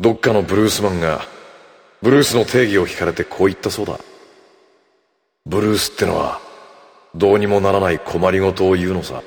どっかのブルースマンがブルースの定義を聞かれてこう言ったそうだ。ブルースってのはどうにもならない困りごとを言うのさ。